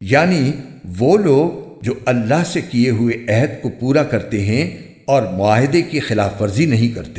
یعنی وہ لوگ جو اللہ سے کیے ہوئے عہد کو پورا کرتے ہیں اور معاہدے کی خلاف ورزی نہیں کرتے۔